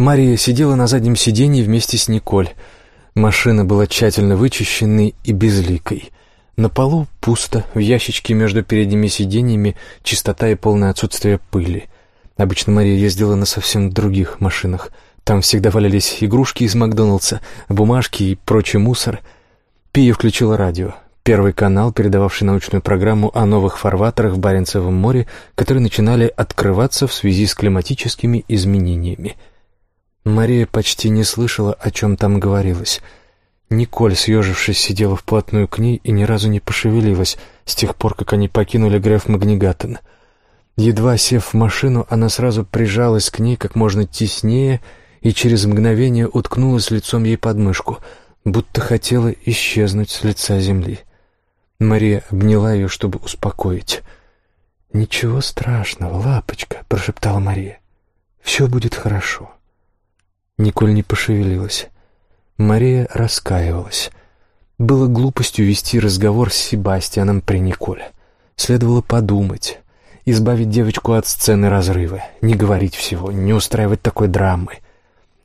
Мария сидела на заднем сиденье вместе с Николь. Машина была тщательно вычищенной и безликой. На полу пусто, в ящичке между передними сиденьями чистота и полное отсутствие пыли. Обычно Мария ездила на совсем других машинах. Там всегда валялись игрушки из Макдоналдса, бумажки и прочий мусор. Пия включила радио. Первый канал, передававший научную программу о новых фарватерах в Баренцевом море, которые начинали открываться в связи с климатическими изменениями. Мария почти не слышала, о чем там говорилось — Николь, съежившись, сидела вплотную к ней и ни разу не пошевелилась с тех пор, как они покинули Греф Магнигаттен. Едва сев в машину, она сразу прижалась к ней как можно теснее и через мгновение уткнулась лицом ей под мышку, будто хотела исчезнуть с лица земли. Мария обняла ее, чтобы успокоить. «Ничего страшного, лапочка», — прошептала Мария. «Все будет хорошо». Николь не пошевелилась. Мария раскаивалась. Было глупостью вести разговор с Себастьяном при Николе. Следовало подумать, избавить девочку от сцены разрыва, не говорить всего, не устраивать такой драмы.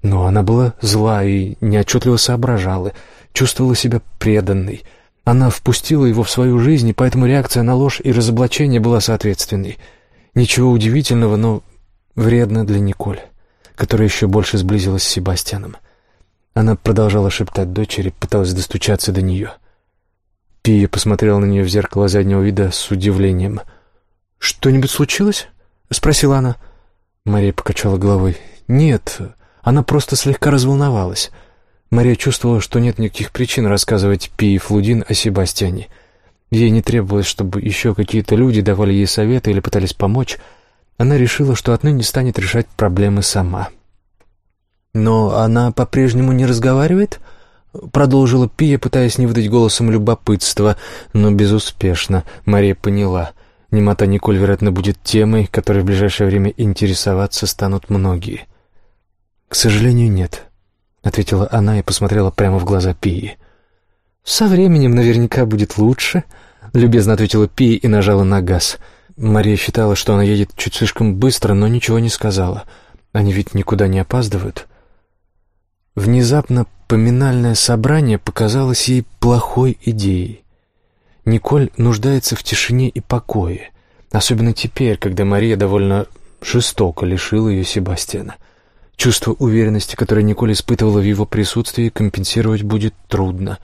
Но она была зла и неотчетливо соображала, чувствовала себя преданной. Она впустила его в свою жизнь, и поэтому реакция на ложь и разоблачение была соответственной. Ничего удивительного, но вредно для Николь, которая еще больше сблизилась с Себастьяном. Она продолжала шептать дочери, пыталась достучаться до нее. Пия посмотрела на нее в зеркало заднего вида с удивлением. «Что-нибудь случилось?» — спросила она. Мария покачала головой. «Нет, она просто слегка разволновалась». Мария чувствовала, что нет никаких причин рассказывать Пии Флудин о Себастьяне. Ей не требовалось, чтобы еще какие-то люди давали ей советы или пытались помочь. Она решила, что отныне станет решать проблемы сама. «Но она по-прежнему не разговаривает?» — продолжила Пия, пытаясь не выдать голосом любопытства, но безуспешно. Мария поняла. Немота Николь, вероятно, будет темой, которой в ближайшее время интересоваться станут многие. «К сожалению, нет», — ответила она и посмотрела прямо в глаза Пии. «Со временем наверняка будет лучше», — любезно ответила Пия и нажала на газ. Мария считала, что она едет чуть слишком быстро, но ничего не сказала. Они ведь никуда не опаздывают. Внезапно поминальное собрание показалось ей плохой идеей. Николь нуждается в тишине и покое, особенно теперь, когда Мария довольно жестоко лишила ее Себастьяна. Чувство уверенности, которое Николь испытывала в его присутствии, компенсировать будет трудно,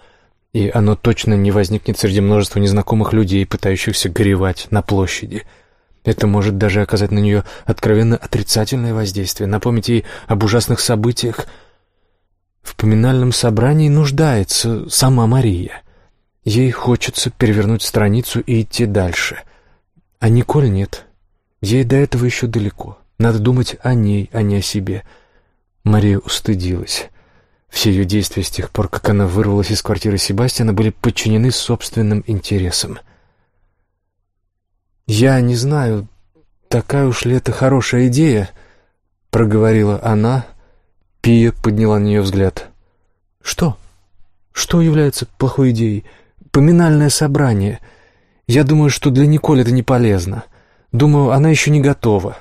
и оно точно не возникнет среди множества незнакомых людей, пытающихся горевать на площади. Это может даже оказать на нее откровенно отрицательное воздействие, напомнить ей об ужасных событиях — в поминальном собрании нуждается сама Мария. Ей хочется перевернуть страницу и идти дальше. А Николь нет. Ей до этого еще далеко. Надо думать о ней, а не о себе. Мария устыдилась. Все ее действия с тех пор, как она вырвалась из квартиры Себастьяна, были подчинены собственным интересам. «Я не знаю, такая уж ли это хорошая идея», — проговорила она, — Пия подняла на нее взгляд. «Что? Что является плохой идеей? Поминальное собрание. Я думаю, что для Николь это не полезно. Думаю, она еще не готова».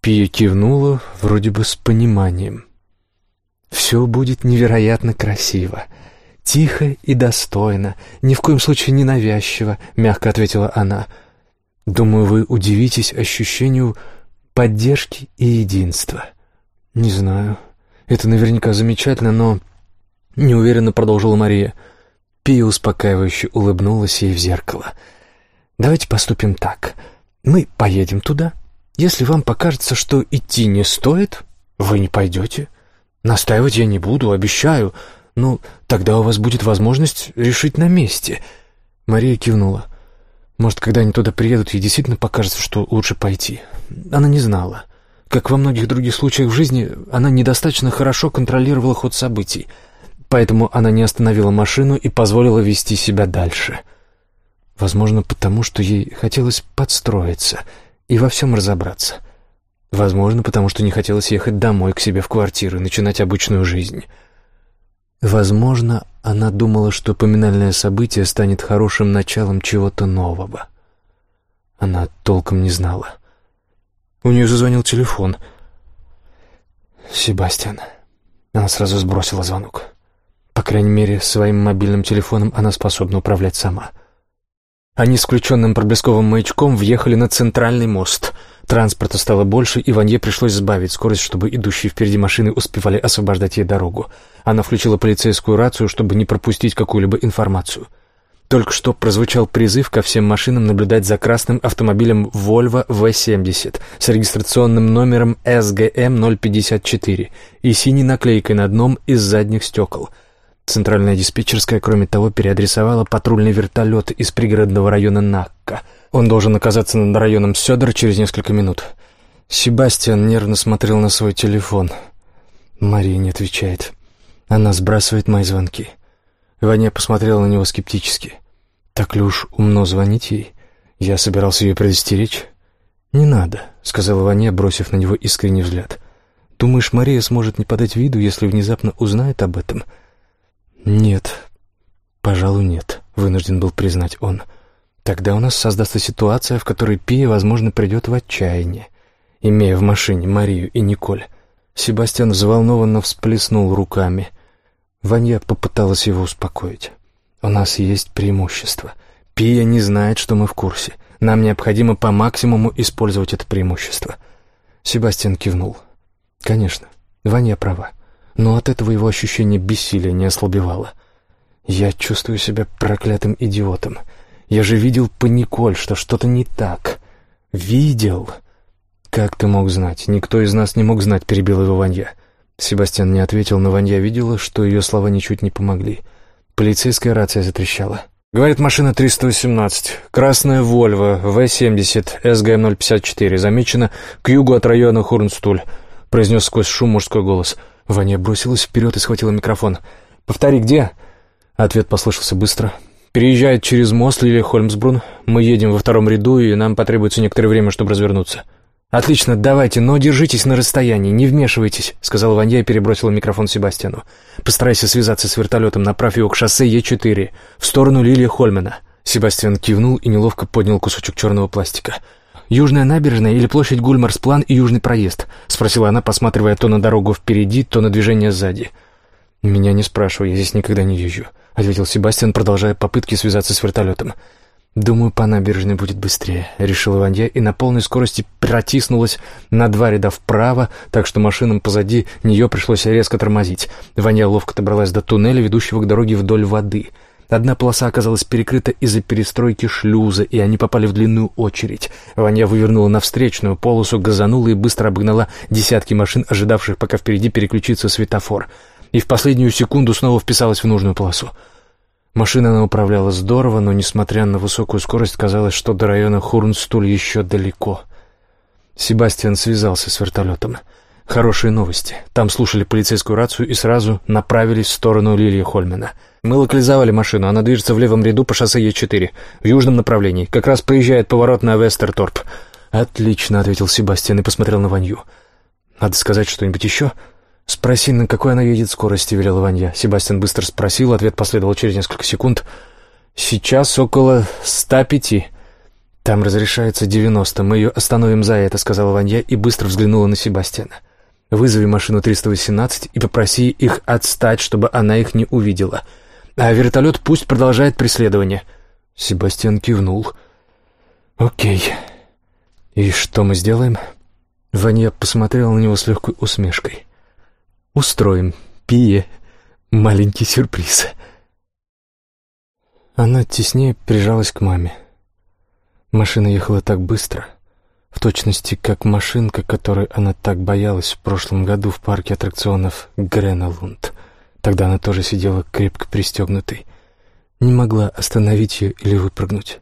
Пия кивнула, вроде бы с пониманием. «Все будет невероятно красиво. Тихо и достойно, ни в коем случае не навязчиво», — мягко ответила она. «Думаю, вы удивитесь ощущению поддержки и единства». «Не знаю», это наверняка замечательно, но...» Неуверенно продолжила Мария. Пия успокаивающе улыбнулась ей в зеркало. «Давайте поступим так. Мы поедем туда. Если вам покажется, что идти не стоит, вы не пойдете. Настаивать я не буду, обещаю. Ну, тогда у вас будет возможность решить на месте». Мария кивнула. «Может, когда они туда приедут, ей действительно покажется, что лучше пойти». Она не знала. Как во многих других случаях в жизни, она недостаточно хорошо контролировала ход событий, поэтому она не остановила машину и позволила вести себя дальше. Возможно, потому что ей хотелось подстроиться и во всем разобраться. Возможно, потому что не хотелось ехать домой к себе в квартиру и начинать обычную жизнь. Возможно, она думала, что поминальное событие станет хорошим началом чего-то нового. Она толком не знала. У нее зазвонил телефон. Себастьян. Она сразу сбросила звонок. По крайней мере, своим мобильным телефоном она способна управлять сама. Они с включенным проблесковым маячком въехали на центральный мост. Транспорта стало больше, и Ванье пришлось сбавить скорость, чтобы идущие впереди машины успевали освобождать ей дорогу. Она включила полицейскую рацию, чтобы не пропустить какую-либо информацию. Только что прозвучал призыв ко всем машинам наблюдать за красным автомобилем Volvo V70 с регистрационным номером SGM-054 и синей наклейкой на одном из задних стекол. Центральная диспетчерская, кроме того, переадресовала патрульный вертолет из пригородного района Накка. Он должен оказаться над районом Сёдор через несколько минут. Себастьян нервно смотрел на свой телефон. Мария не отвечает. Она сбрасывает мои звонки. Ваня посмотрела на него скептически. «Так ли уж умно звонить ей? Я собирался ее предостеречь». «Не надо», — сказала Ваня, бросив на него искренний взгляд. «Думаешь, Мария сможет не подать виду, если внезапно узнает об этом?» «Нет, пожалуй, нет», — вынужден был признать он. «Тогда у нас создастся ситуация, в которой Пия, возможно, придет в отчаяние, имея в машине Марию и Николь». Себастьян взволнованно всплеснул руками. Ваня попыталась его успокоить. «У нас есть преимущество. Пия не знает, что мы в курсе. Нам необходимо по максимуму использовать это преимущество». Себастьян кивнул. «Конечно, Ваня права. Но от этого его ощущение бессилия не ослабевало. Я чувствую себя проклятым идиотом. Я же видел по Николь, что что-то не так. Видел!» «Как ты мог знать? Никто из нас не мог знать», — перебил его Ванья. Себастьян не ответил, но Ванья видела, что ее слова ничуть не помогли. Полицейская рация затрещала. «Говорит, машина 318. Красная Вольво, В-70, СГМ-054. Замечена к югу от района Хурнстуль», — произнес сквозь шум мужской голос. Ваня бросилась вперед и схватила микрофон. «Повтори, где?» Ответ послышался быстро. «Переезжает через мост Лилия Хольмсбрун. Мы едем во втором ряду, и нам потребуется некоторое время, чтобы развернуться». «Отлично, давайте, но держитесь на расстоянии, не вмешивайтесь», — сказал Ванья и перебросил микрофон Себастьяну. «Постарайся связаться с вертолетом, направь его к шоссе Е4, в сторону Лилии Хольмена». Себастьян кивнул и неловко поднял кусочек черного пластика. «Южная набережная или площадь Гульмарсплан и Южный проезд?» — спросила она, посматривая то на дорогу впереди, то на движение сзади. «Меня не спрашивай, я здесь никогда не езжу», — ответил Себастьян, продолжая попытки связаться с вертолетом. «Думаю, по набережной будет быстрее», — решила Ванья и на полной скорости протиснулась на два ряда вправо, так что машинам позади нее пришлось резко тормозить. Ваня ловко добралась до туннеля, ведущего к дороге вдоль воды. Одна полоса оказалась перекрыта из-за перестройки шлюза, и они попали в длинную очередь. Ваня вывернула на встречную полосу, газанула и быстро обогнала десятки машин, ожидавших, пока впереди переключится светофор. И в последнюю секунду снова вписалась в нужную полосу. Машина она управляла здорово, но, несмотря на высокую скорость, казалось, что до района Хурнстуль еще далеко. Себастьян связался с вертолетом. Хорошие новости. Там слушали полицейскую рацию и сразу направились в сторону Лилии Хольмена. Мы локализовали машину. Она движется в левом ряду по шоссе Е4, в южном направлении. Как раз проезжает поворот на Вестерторп. «Отлично», — ответил Себастьян и посмотрел на Ванью. «Надо сказать что-нибудь еще?» «Спроси, на какой она едет скорости», — велел Ванья. Себастьян быстро спросил, ответ последовал через несколько секунд. «Сейчас около ста пяти». «Там разрешается девяносто. Мы ее остановим за это», — сказала Ванья и быстро взглянула на Себастьяна. «Вызови машину 318 и попроси их отстать, чтобы она их не увидела. А вертолет пусть продолжает преследование». Себастьян кивнул. «Окей. И что мы сделаем?» Ванья посмотрела на него с легкой усмешкой. Устроим Пие маленький сюрприз. Она теснее прижалась к маме. Машина ехала так быстро, в точности как машинка, которой она так боялась в прошлом году в парке аттракционов Греналунд. Тогда она тоже сидела крепко пристегнутой, не могла остановить ее или выпрыгнуть.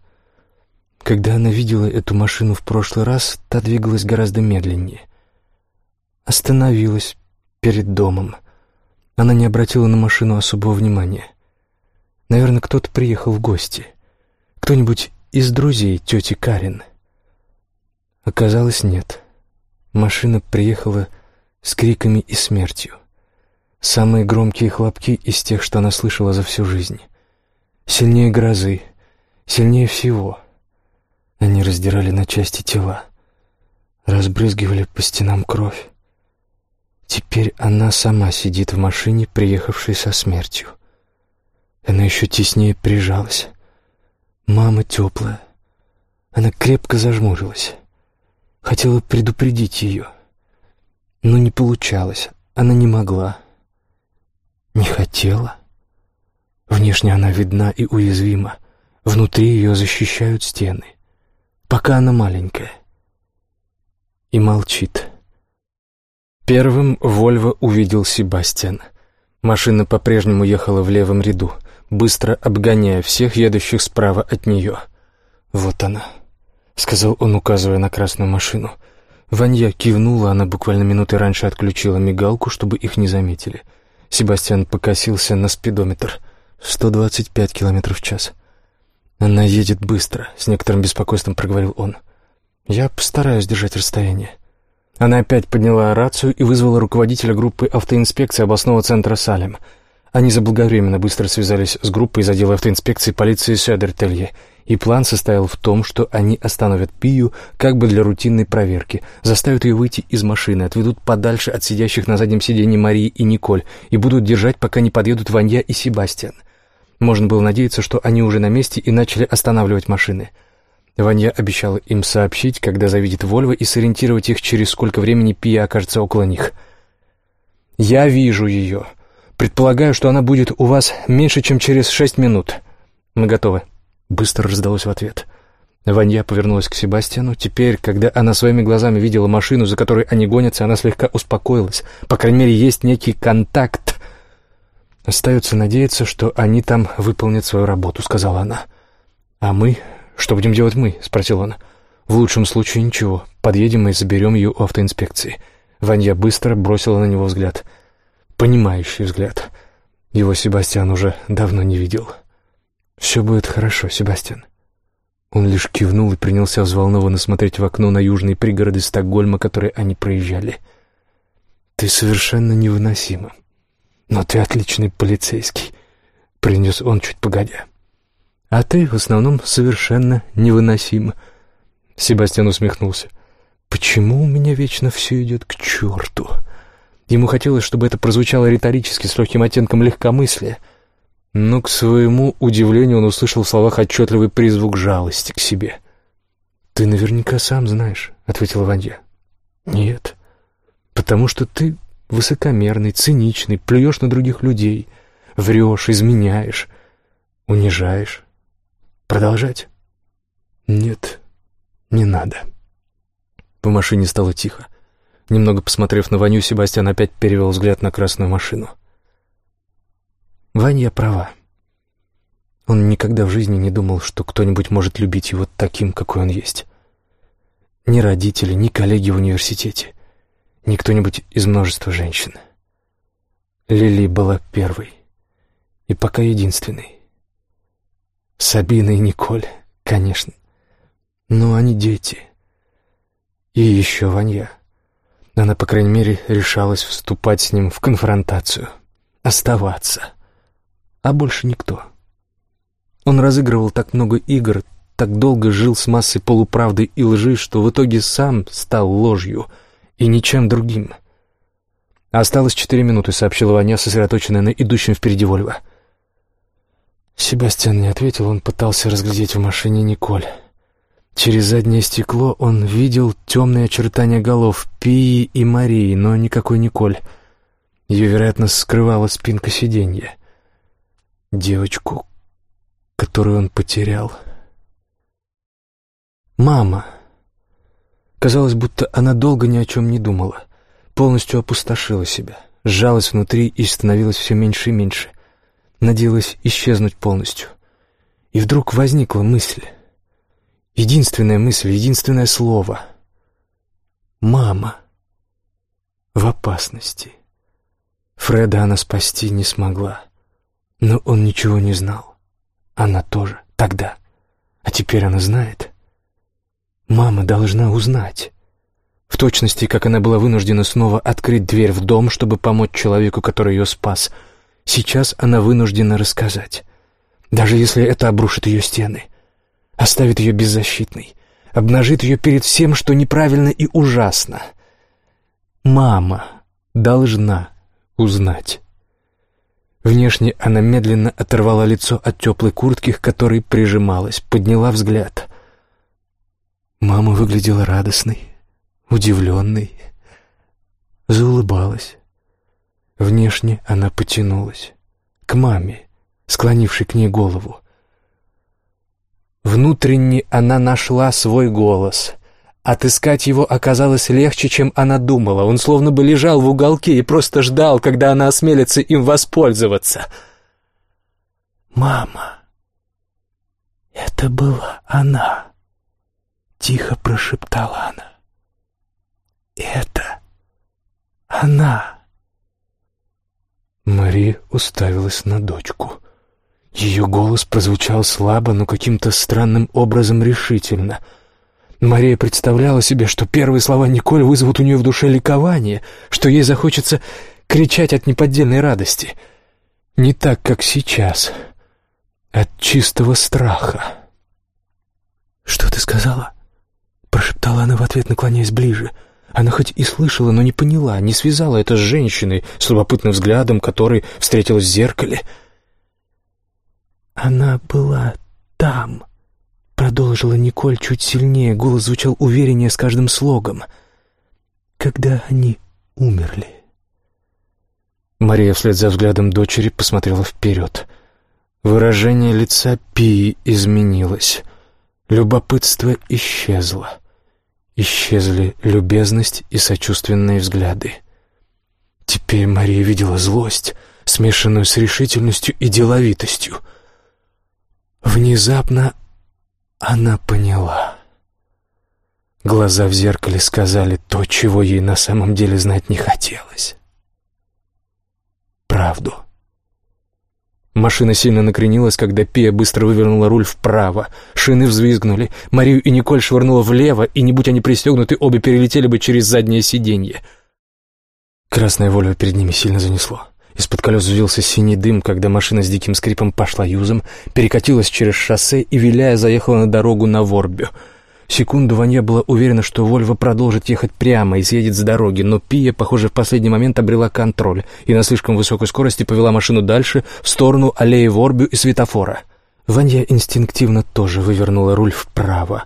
Когда она видела эту машину в прошлый раз, та двигалась гораздо медленнее. Остановилась, перед домом. Она не обратила на машину особого внимания. Наверное, кто-то приехал в гости. Кто-нибудь из друзей тети Карин. Оказалось, нет. Машина приехала с криками и смертью. Самые громкие хлопки из тех, что она слышала за всю жизнь. Сильнее грозы, сильнее всего. Они раздирали на части тела, разбрызгивали по стенам кровь. Теперь она сама сидит в машине, приехавшей со смертью. Она еще теснее прижалась. Мама теплая. Она крепко зажмурилась. Хотела предупредить ее. Но не получалось. Она не могла. Не хотела. Внешне она видна и уязвима. Внутри ее защищают стены. Пока она маленькая. И молчит. Первым Вольво увидел Себастьян. Машина по-прежнему ехала в левом ряду, быстро обгоняя всех едущих справа от нее. «Вот она», — сказал он, указывая на красную машину. Ванья кивнула, она буквально минуты раньше отключила мигалку, чтобы их не заметили. Себастьян покосился на спидометр. «Сто двадцать пять километров в час». «Она едет быстро», — с некоторым беспокойством проговорил он. «Я постараюсь держать расстояние». Она опять подняла рацию и вызвала руководителя группы автоинспекции областного центра Салем. Они заблаговременно быстро связались с группой из отдела автоинспекции полиции Сёдертелье, и план состоял в том, что они остановят Пию как бы для рутинной проверки, заставят ее выйти из машины, отведут подальше от сидящих на заднем сиденье Марии и Николь и будут держать, пока не подъедут Ванья и Себастьян. Можно было надеяться, что они уже на месте и начали останавливать машины — Ваня обещала им сообщить, когда завидит Вольво, и сориентировать их, через сколько времени Пия окажется около них. «Я вижу ее. Предполагаю, что она будет у вас меньше, чем через шесть минут. Мы готовы», — быстро раздалось в ответ. Ванья повернулась к Себастьяну. Теперь, когда она своими глазами видела машину, за которой они гонятся, она слегка успокоилась. По крайней мере, есть некий контакт. «Остается надеяться, что они там выполнят свою работу», — сказала она. «А мы «Что будем делать мы?» — спросил он. «В лучшем случае ничего. Подъедем и заберем ее у автоинспекции». Ванья быстро бросила на него взгляд. Понимающий взгляд. Его Себастьян уже давно не видел. «Все будет хорошо, Себастьян». Он лишь кивнул и принялся взволнованно смотреть в окно на южные пригороды Стокгольма, которые они проезжали. «Ты совершенно невыносима. Но ты отличный полицейский», — принес он чуть погодя. А ты в основном совершенно невыносим. Себастьян усмехнулся. Почему у меня вечно все идет к черту? Ему хотелось, чтобы это прозвучало риторически, с легким оттенком легкомыслия. Но, к своему удивлению, он услышал в словах отчетливый призвук жалости к себе. «Ты наверняка сам знаешь», — ответила Ванья. «Нет, потому что ты высокомерный, циничный, плюешь на других людей, врешь, изменяешь, унижаешь. Продолжать? Нет, не надо. По машине стало тихо. Немного посмотрев на Ваню, Себастьян опять перевел взгляд на красную машину. Ваня права. Он никогда в жизни не думал, что кто-нибудь может любить его таким, какой он есть. Ни родители, ни коллеги в университете, ни кто-нибудь из множества женщин. Лили была первой и пока единственной. Сабина и Николь, конечно. Но они дети. И еще Ванья. Она, по крайней мере, решалась вступать с ним в конфронтацию. Оставаться. А больше никто. Он разыгрывал так много игр, так долго жил с массой полуправды и лжи, что в итоге сам стал ложью и ничем другим. «Осталось четыре минуты», — сообщила Ваня, сосредоточенная на идущем впереди Вольво. Себастьян не ответил, он пытался разглядеть в машине Николь. Через заднее стекло он видел темные очертания голов Пии и Марии, но никакой Николь. Ее, вероятно, скрывала спинка сиденья. Девочку, которую он потерял. Мама. Казалось, будто она долго ни о чем не думала. Полностью опустошила себя, сжалась внутри и становилась все меньше и меньше надеялась исчезнуть полностью. И вдруг возникла мысль. Единственная мысль, единственное слово. «Мама» в опасности. Фреда она спасти не смогла. Но он ничего не знал. Она тоже. Тогда. А теперь она знает. Мама должна узнать. В точности, как она была вынуждена снова открыть дверь в дом, чтобы помочь человеку, который ее спас — Сейчас она вынуждена рассказать. Даже если это обрушит ее стены, оставит ее беззащитной, обнажит ее перед всем, что неправильно и ужасно. Мама должна узнать. Внешне она медленно оторвала лицо от теплой куртки, к которой прижималась, подняла взгляд. Мама выглядела радостной, удивленной, заулыбалась. Внешне она потянулась к маме, склонившей к ней голову. Внутренне она нашла свой голос. Отыскать его оказалось легче, чем она думала. Он словно бы лежал в уголке и просто ждал, когда она осмелится им воспользоваться. «Мама, это была она», — тихо прошептала она. «Это она». Мария уставилась на дочку. Ее голос прозвучал слабо, но каким-то странным образом решительно. Мария представляла себе, что первые слова Николь вызовут у нее в душе ликование, что ей захочется кричать от неподдельной радости. Не так, как сейчас, от чистого страха. «Что ты сказала?» — прошептала она в ответ, наклоняясь ближе — она хоть и слышала, но не поняла, не связала это с женщиной, с любопытным взглядом, который встретилась в зеркале. «Она была там», — продолжила Николь чуть сильнее, голос звучал увереннее с каждым слогом. «Когда они умерли». Мария вслед за взглядом дочери посмотрела вперед. Выражение лица Пии изменилось. Любопытство исчезло. Исчезли любезность и сочувственные взгляды. Теперь Мария видела злость, смешанную с решительностью и деловитостью. Внезапно она поняла. Глаза в зеркале сказали то, чего ей на самом деле знать не хотелось. Правду. Машина сильно накренилась, когда Пия быстро вывернула руль вправо. Шины взвизгнули. Марию и Николь швырнула влево, и, не будь они пристегнуты, обе перелетели бы через заднее сиденье. Красное Вольво перед ними сильно занесло. Из-под колес взвился синий дым, когда машина с диким скрипом пошла юзом, перекатилась через шоссе и, виляя, заехала на дорогу на Ворбю — Секунду Ванья была уверена, что Вольво продолжит ехать прямо и съедет с дороги, но Пия, похоже, в последний момент обрела контроль и на слишком высокой скорости повела машину дальше, в сторону аллеи Ворбю и светофора. Ванья инстинктивно тоже вывернула руль вправо.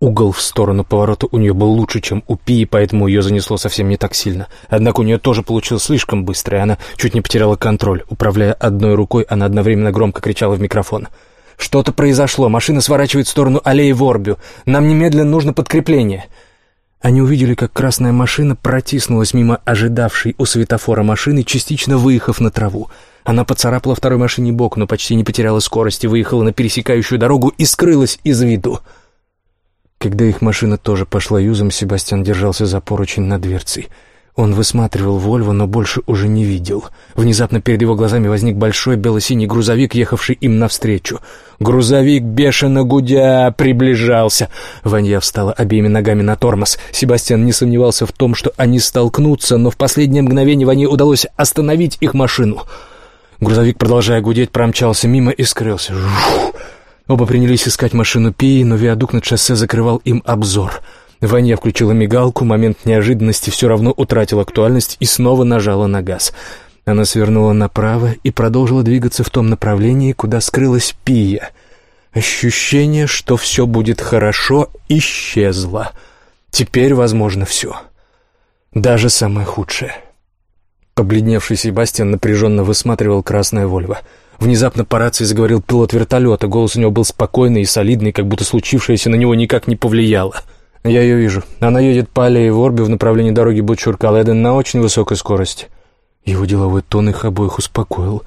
Угол в сторону поворота у нее был лучше, чем у Пии, поэтому ее занесло совсем не так сильно. Однако у нее тоже получилось слишком быстро, и она чуть не потеряла контроль. Управляя одной рукой, она одновременно громко кричала в микрофон — что-то произошло. Машина сворачивает в сторону аллеи Ворбю. Нам немедленно нужно подкрепление. Они увидели, как красная машина протиснулась мимо ожидавшей у светофора машины, частично выехав на траву. Она поцарапала второй машине бок, но почти не потеряла скорости, выехала на пересекающую дорогу и скрылась из виду. Когда их машина тоже пошла юзом, Себастьян держался за поручень над дверцей — он высматривал Вольво, но больше уже не видел. Внезапно перед его глазами возник большой бело-синий грузовик, ехавший им навстречу. Грузовик, бешено гудя, приближался. Ванья встала обеими ногами на тормоз. Себастьян не сомневался в том, что они столкнутся, но в последнее мгновение Ване удалось остановить их машину. Грузовик, продолжая гудеть, промчался мимо и скрылся. Жух! Оба принялись искать машину Пии, но виадук над шоссе закрывал им обзор — Ваня включила мигалку, момент неожиданности все равно утратил актуальность и снова нажала на газ. Она свернула направо и продолжила двигаться в том направлении, куда скрылась Пия. Ощущение, что все будет хорошо, исчезло. Теперь возможно все. Даже самое худшее. Побледневший Себастьян напряженно высматривал красное Вольво. Внезапно по рации заговорил пилот вертолета. Голос у него был спокойный и солидный, как будто случившееся на него никак не повлияло. — «Я ее вижу. Она едет по аллее Ворби в направлении дороги Бутчур-Каледен на очень высокой скорости». Его деловой тон их обоих успокоил.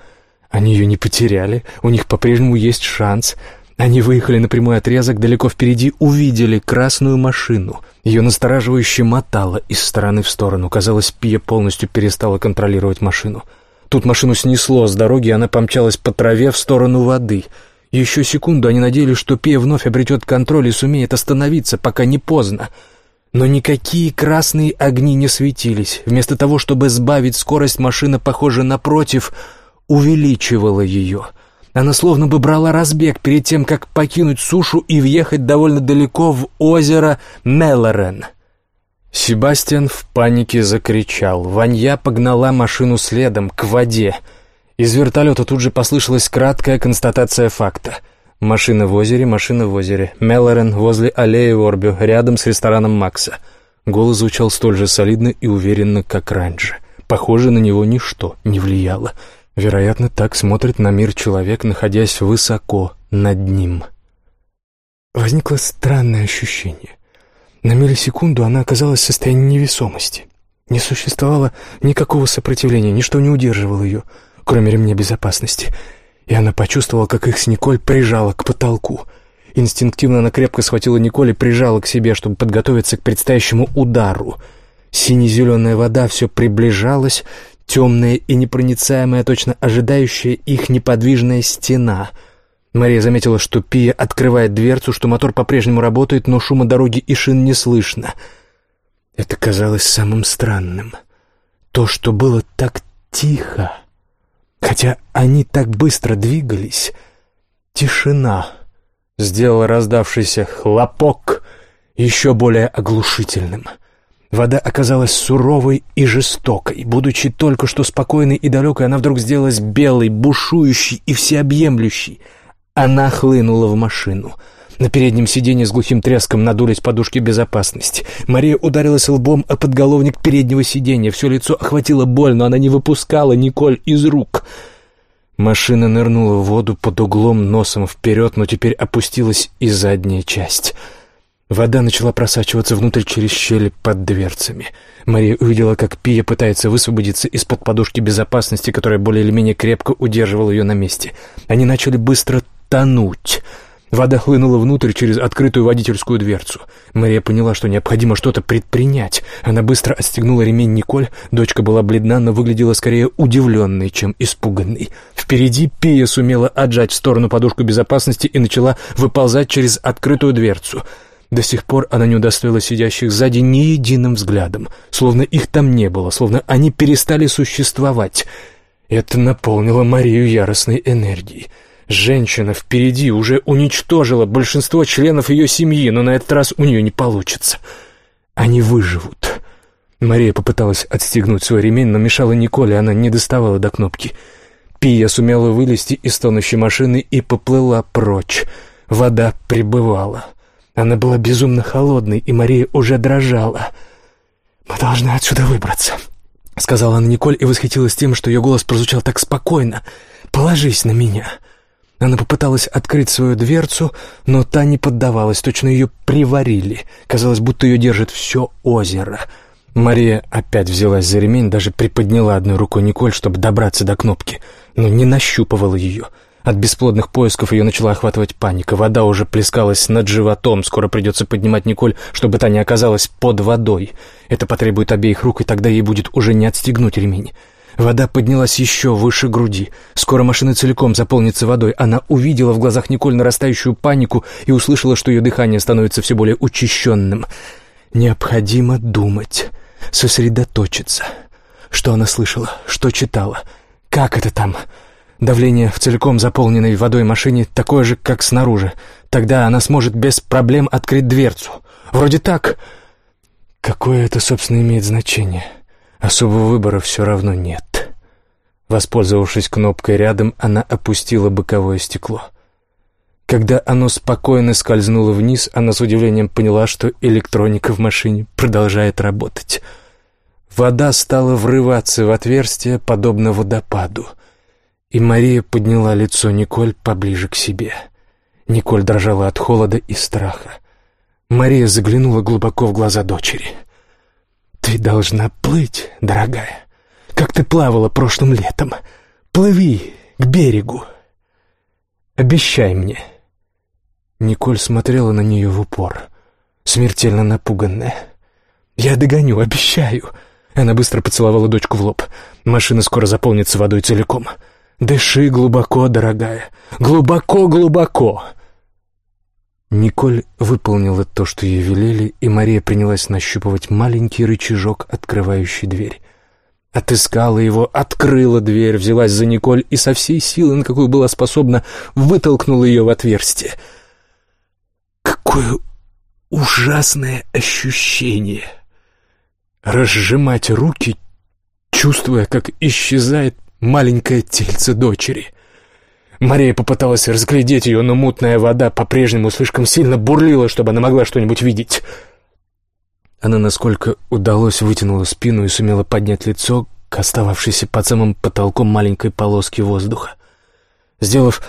Они ее не потеряли, у них по-прежнему есть шанс. Они выехали на прямой отрезок, далеко впереди увидели красную машину. Ее настораживающе мотало из стороны в сторону. Казалось, Пия полностью перестала контролировать машину. Тут машину снесло с дороги, она помчалась по траве в сторону воды — еще секунду они надеялись, что Пия вновь обретет контроль и сумеет остановиться, пока не поздно. Но никакие красные огни не светились. Вместо того, чтобы сбавить скорость, машина, похоже, напротив, увеличивала ее. Она словно бы брала разбег перед тем, как покинуть сушу и въехать довольно далеко в озеро Мелорен. Себастьян в панике закричал. Ванья погнала машину следом, к воде. Из вертолета тут же послышалась краткая констатация факта. Машина в озере, машина в озере. Меллорен возле аллеи Орбю, рядом с рестораном Макса. Голос звучал столь же солидно и уверенно, как раньше. Похоже, на него ничто не влияло. Вероятно, так смотрит на мир человек, находясь высоко над ним. Возникло странное ощущение. На миллисекунду она оказалась в состоянии невесомости. Не существовало никакого сопротивления, ничто не удерживало ее, кроме ремня безопасности. И она почувствовала, как их с Николь прижала к потолку. Инстинктивно она крепко схватила Николь и прижала к себе, чтобы подготовиться к предстоящему удару. Сине-зеленая вода все приближалась, темная и непроницаемая, точно ожидающая их неподвижная стена — Мария заметила, что Пия открывает дверцу, что мотор по-прежнему работает, но шума дороги и шин не слышно. Это казалось самым странным. То, что было так тихо, хотя они так быстро двигались, тишина сделала раздавшийся хлопок еще более оглушительным. Вода оказалась суровой и жестокой. Будучи только что спокойной и далекой, она вдруг сделалась белой, бушующей и всеобъемлющей — она хлынула в машину. На переднем сиденье с глухим треском надулись подушки безопасности. Мария ударилась лбом о подголовник переднего сиденья. Все лицо охватило боль, но она не выпускала Николь из рук. Машина нырнула в воду под углом носом вперед, но теперь опустилась и задняя часть. Вода начала просачиваться внутрь через щели под дверцами. Мария увидела, как Пия пытается высвободиться из-под подушки безопасности, которая более или менее крепко удерживала ее на месте. Они начали быстро тонуть. Вода хлынула внутрь через открытую водительскую дверцу. Мария поняла, что необходимо что-то предпринять. Она быстро отстегнула ремень Николь. Дочка была бледна, но выглядела скорее удивленной, чем испуганной. Впереди Пия сумела отжать в сторону подушку безопасности и начала выползать через открытую дверцу. До сих пор она не удостоила сидящих сзади ни единым взглядом, словно их там не было, словно они перестали существовать. Это наполнило Марию яростной энергией. Женщина впереди уже уничтожила большинство членов ее семьи, но на этот раз у нее не получится. Они выживут. Мария попыталась отстегнуть свой ремень, но мешала Николе, она не доставала до кнопки. Пия сумела вылезти из тонущей машины и поплыла прочь. Вода прибывала. Она была безумно холодной, и Мария уже дрожала. «Мы должны отсюда выбраться», — сказала она Николь и восхитилась тем, что ее голос прозвучал так спокойно. «Положись на меня». Она попыталась открыть свою дверцу, но та не поддавалась, точно ее приварили. Казалось, будто ее держит все озеро. Мария опять взялась за ремень, даже приподняла одной рукой Николь, чтобы добраться до кнопки, но не нащупывала ее. От бесплодных поисков ее начала охватывать паника. Вода уже плескалась над животом. Скоро придется поднимать Николь, чтобы та не оказалась под водой. Это потребует обеих рук, и тогда ей будет уже не отстегнуть ремень. Вода поднялась еще выше груди. Скоро машина целиком заполнится водой. Она увидела в глазах Николь нарастающую панику и услышала, что ее дыхание становится все более учащенным. Необходимо думать, сосредоточиться. Что она слышала? Что читала? Как это там? Давление в целиком заполненной водой машине такое же, как снаружи. Тогда она сможет без проблем открыть дверцу. Вроде так. Какое это, собственно, имеет значение? — Особого выбора все равно нет. Воспользовавшись кнопкой рядом, она опустила боковое стекло. Когда оно спокойно скользнуло вниз, она с удивлением поняла, что электроника в машине продолжает работать. Вода стала врываться в отверстие, подобно водопаду. И Мария подняла лицо Николь поближе к себе. Николь дрожала от холода и страха. Мария заглянула глубоко в глаза дочери — «Ты должна плыть, дорогая, как ты плавала прошлым летом. Плыви к берегу. Обещай мне». Николь смотрела на нее в упор, смертельно напуганная. «Я догоню, обещаю». Она быстро поцеловала дочку в лоб. «Машина скоро заполнится водой целиком. Дыши глубоко, дорогая, глубоко-глубоко». Николь выполнила то, что ей велели, и Мария принялась нащупывать маленький рычажок, открывающий дверь. Отыскала его, открыла дверь, взялась за Николь и со всей силы, на какую была способна, вытолкнула ее в отверстие. Какое ужасное ощущение! разжимать руки, чувствуя, как исчезает маленькое тельце дочери. Мария попыталась разглядеть ее, но мутная вода по-прежнему слишком сильно бурлила, чтобы она могла что-нибудь видеть. Она, насколько удалось, вытянула спину и сумела поднять лицо к остававшейся под самым потолком маленькой полоски воздуха. Сделав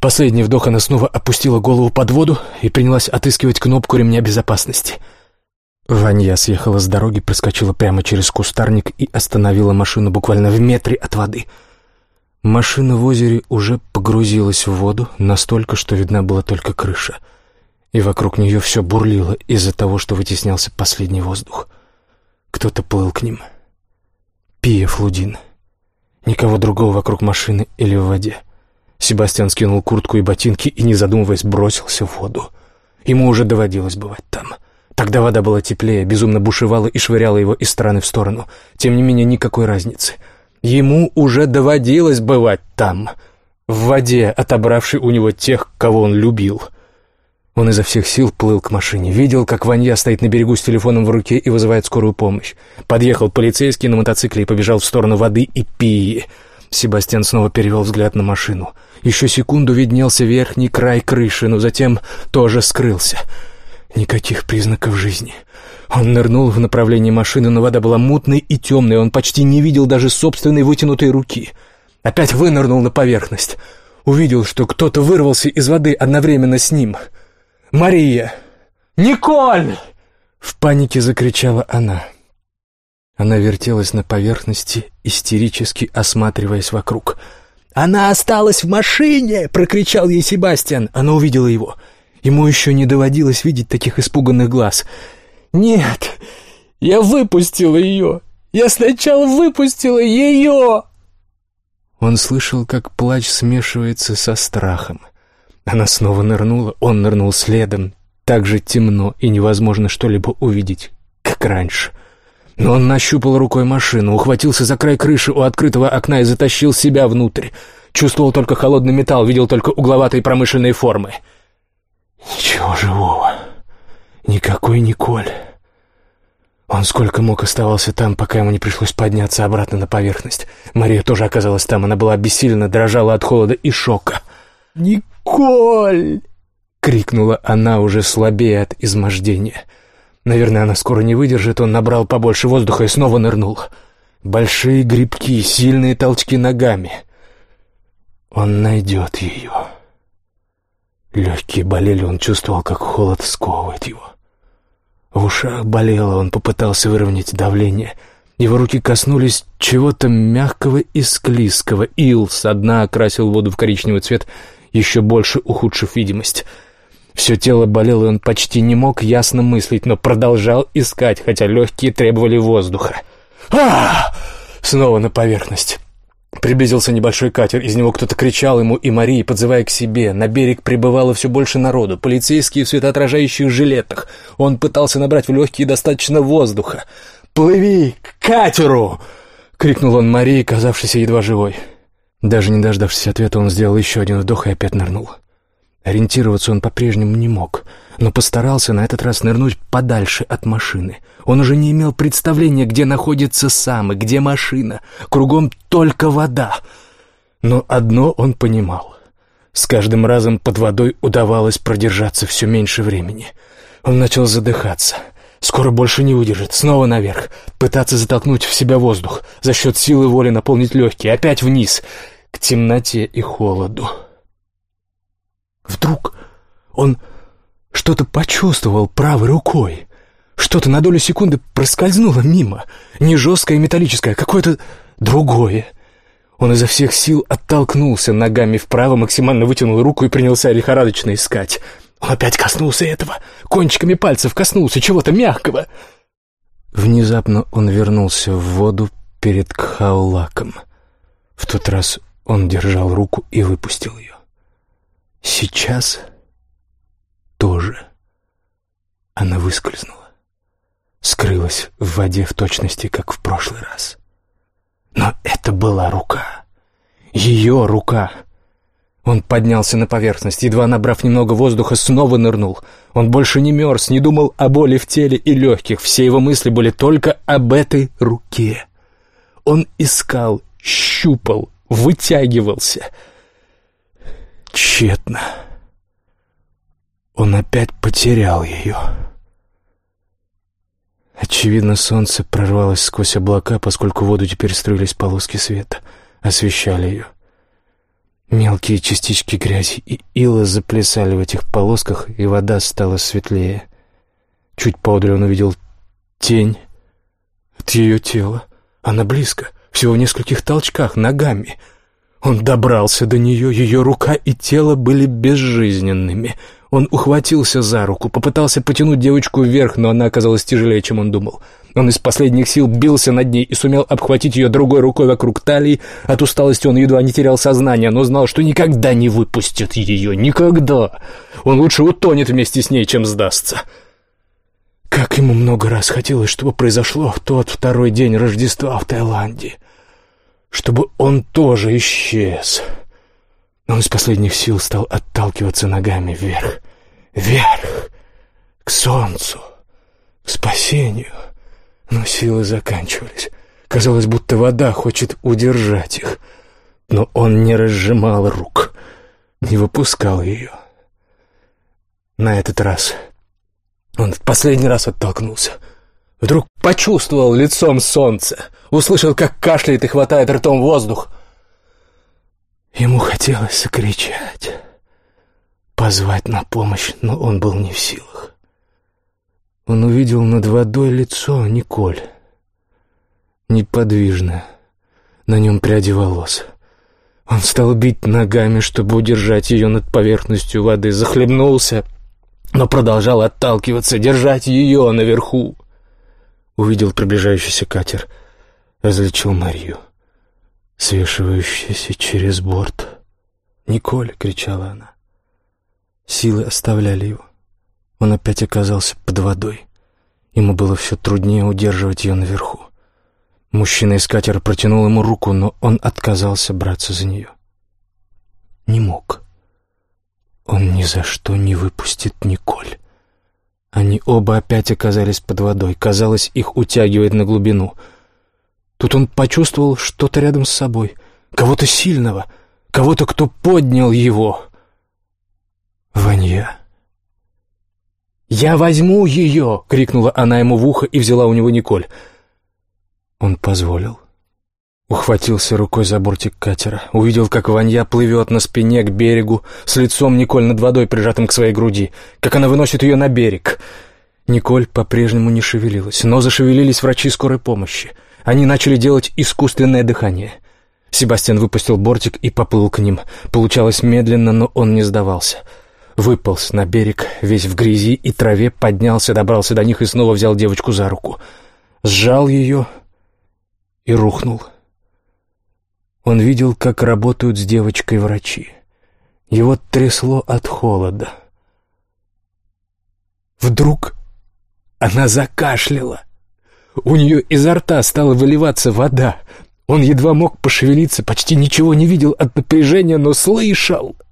последний вдох, она снова опустила голову под воду и принялась отыскивать кнопку ремня безопасности. Ванья съехала с дороги, проскочила прямо через кустарник и остановила машину буквально в метре от воды. Машина в озере уже погрузилась в воду настолько, что видна была только крыша — и вокруг нее все бурлило из-за того, что вытеснялся последний воздух. Кто-то плыл к ним. Пия Флудин. Никого другого вокруг машины или в воде. Себастьян скинул куртку и ботинки и, не задумываясь, бросился в воду. Ему уже доводилось бывать там. Тогда вода была теплее, безумно бушевала и швыряла его из стороны в сторону. Тем не менее, никакой разницы. Ему уже доводилось бывать там, в воде, отобравшей у него тех, кого он любил — он изо всех сил плыл к машине. Видел, как Ванья стоит на берегу с телефоном в руке и вызывает скорую помощь. Подъехал полицейский на мотоцикле и побежал в сторону воды и пии. Себастьян снова перевел взгляд на машину. Еще секунду виднелся верхний край крыши, но затем тоже скрылся. Никаких признаков жизни. Он нырнул в направлении машины, но вода была мутной и темной, он почти не видел даже собственной вытянутой руки. Опять вынырнул на поверхность. Увидел, что кто-то вырвался из воды одновременно с ним — Мария! Николь!» В панике закричала она. Она вертелась на поверхности, истерически осматриваясь вокруг. «Она осталась в машине!» — прокричал ей Себастьян. Она увидела его. Ему еще не доводилось видеть таких испуганных глаз. «Нет, я выпустила ее! Я сначала выпустила ее!» Он слышал, как плач смешивается со страхом. Она снова нырнула, он нырнул следом. Так же темно и невозможно что-либо увидеть, как раньше. Но он нащупал рукой машину, ухватился за край крыши у открытого окна и затащил себя внутрь. Чувствовал только холодный металл, видел только угловатые промышленные формы. Ничего живого. Никакой Николь. Он сколько мог оставался там, пока ему не пришлось подняться обратно на поверхность. Мария тоже оказалась там, она была обессилена, дрожала от холода и шока. «Николь!» — крикнула она уже слабее от измождения. Наверное, она скоро не выдержит, он набрал побольше воздуха и снова нырнул. Большие грибки, сильные толчки ногами. Он найдет ее. Легкие болели, он чувствовал, как холод сковывает его. В ушах болело, он попытался выровнять давление. Его руки коснулись чего-то мягкого и склизкого. Ил со дна окрасил воду в коричневый цвет еще больше ухудшив видимость. Все тело болело, и он почти не мог ясно мыслить, но продолжал искать, хотя легкие требовали воздуха. а Снова на поверхность. Приблизился небольшой катер, из него кто-то кричал ему и Марии, подзывая к себе. На берег прибывало все больше народу, полицейские в светоотражающих жилетах. Он пытался набрать в легкие достаточно воздуха. «Плыви к катеру!» — крикнул он Марии, казавшейся едва живой. Даже не дождавшись ответа, он сделал еще один вдох и опять нырнул. Ориентироваться он по-прежнему не мог, но постарался на этот раз нырнуть подальше от машины. Он уже не имел представления, где находится сам и где машина. Кругом только вода. Но одно он понимал. С каждым разом под водой удавалось продержаться все меньше времени. Он начал задыхаться. Скоро больше не выдержит. Снова наверх. Пытаться затолкнуть в себя воздух. За счет силы воли наполнить легкие. Опять вниз. К темноте и холоду. Вдруг он что-то почувствовал правой рукой. Что-то на долю секунды проскользнуло мимо. Не жесткое и металлическое, а какое-то другое. Он изо всех сил оттолкнулся ногами вправо, максимально вытянул руку и принялся лихорадочно искать. Он опять коснулся этого. Кончиками пальцев коснулся чего-то мягкого. Внезапно он вернулся в воду перед Кхаулаком. В тот раз он держал руку и выпустил ее. Сейчас тоже она выскользнула. Скрылась в воде в точности, как в прошлый раз. Но это была рука. Ее рука — Он поднялся на поверхность, едва набрав немного воздуха, снова нырнул. Он больше не мерз, не думал о боли в теле и легких, все его мысли были только об этой руке. Он искал, щупал, вытягивался. Тщетно. Он опять потерял ее. Очевидно, солнце прорвалось сквозь облака, поскольку в воду теперь струились полоски света, освещали ее. Мелкие частички грязи и ила заплясали в этих полосках, и вода стала светлее. Чуть поодаль он увидел тень от ее тела. Она близко, всего в нескольких толчках, ногами. Он добрался до нее, ее рука и тело были безжизненными. Он ухватился за руку, попытался потянуть девочку вверх, но она оказалась тяжелее, чем он думал — он из последних сил бился над ней и сумел обхватить ее другой рукой вокруг талии. От усталости он едва не терял сознание, но знал, что никогда не выпустит ее. Никогда. Он лучше утонет вместе с ней, чем сдастся. Как ему много раз хотелось, чтобы произошло в тот второй день Рождества в Таиланде. Чтобы он тоже исчез. Он из последних сил стал отталкиваться ногами вверх. Вверх. К солнцу. К спасению. Но силы заканчивались. Казалось, будто вода хочет удержать их. Но он не разжимал рук, не выпускал ее. На этот раз он в последний раз оттолкнулся. Вдруг почувствовал лицом солнце, услышал, как кашляет и хватает ртом воздух. Ему хотелось закричать, позвать на помощь, но он был не в силах. Он увидел над водой лицо Николь. Неподвижное. На нем пряди волос. Он стал бить ногами, чтобы удержать ее над поверхностью воды. Захлебнулся, но продолжал отталкиваться, держать ее наверху. Увидел приближающийся катер. Различил Марию, свешивающуюся через борт. «Николь!» — кричала она. Силы оставляли его. Он опять оказался под водой. Ему было все труднее удерживать ее наверху. Мужчина из катера протянул ему руку, но он отказался браться за нее. Не мог. Он ни за что не выпустит Николь. Они оба опять оказались под водой. Казалось, их утягивает на глубину. Тут он почувствовал что-то рядом с собой. Кого-то сильного. Кого-то, кто поднял его. Ванья. «Я возьму ее!» — крикнула она ему в ухо и взяла у него Николь. Он позволил. Ухватился рукой за бортик катера. Увидел, как Ванья плывет на спине к берегу, с лицом Николь над водой, прижатым к своей груди, как она выносит ее на берег. Николь по-прежнему не шевелилась, но зашевелились врачи скорой помощи. Они начали делать искусственное дыхание. Себастьян выпустил бортик и поплыл к ним. Получалось медленно, но он не сдавался — выполз на берег, весь в грязи и траве, поднялся, добрался до них и снова взял девочку за руку. Сжал ее и рухнул. Он видел, как работают с девочкой врачи. Его трясло от холода. Вдруг она закашляла. У нее изо рта стала выливаться вода. Он едва мог пошевелиться, почти ничего не видел от напряжения, но слышал —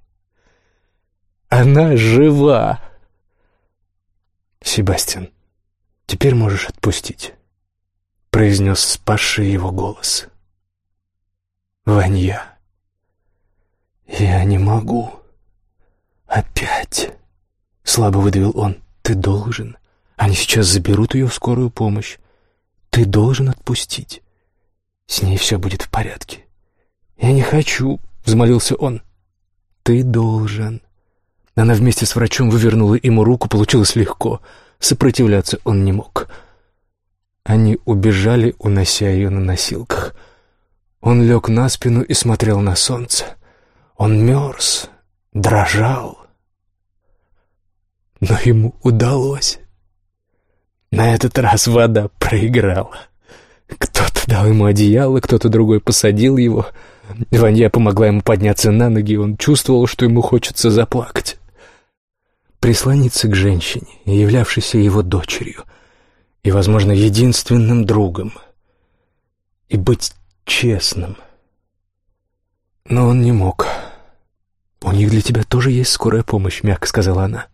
она жива. Себастьян, теперь можешь отпустить, произнес спасший его голос. Ванья. Я не могу. Опять. Слабо выдавил он. Ты должен. Они сейчас заберут ее в скорую помощь. Ты должен отпустить. С ней все будет в порядке. Я не хочу, взмолился он. Ты должен. Она вместе с врачом вывернула ему руку, получилось легко. Сопротивляться он не мог. Они убежали, унося ее на носилках. Он лег на спину и смотрел на солнце. Он мерз, дрожал. Но ему удалось. На этот раз вода проиграла. Кто-то дал ему одеяло, кто-то другой посадил его. Ванья помогла ему подняться на ноги, и он чувствовал, что ему хочется заплакать прислониться к женщине, являвшейся его дочерью, и, возможно, единственным другом, и быть честным. Но он не мог. «У них для тебя тоже есть скорая помощь», — мягко сказала она.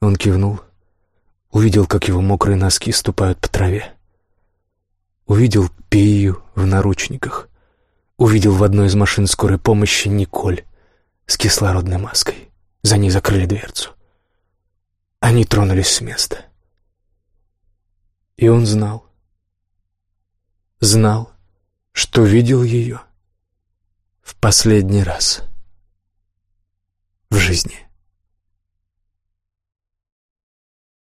Он кивнул. Увидел, как его мокрые носки ступают по траве. Увидел Пию в наручниках. Увидел в одной из машин скорой помощи Николь с кислородной маской. За ней закрыли дверцу. Они тронулись с места. И он знал. Знал, что видел ее в последний раз в жизни.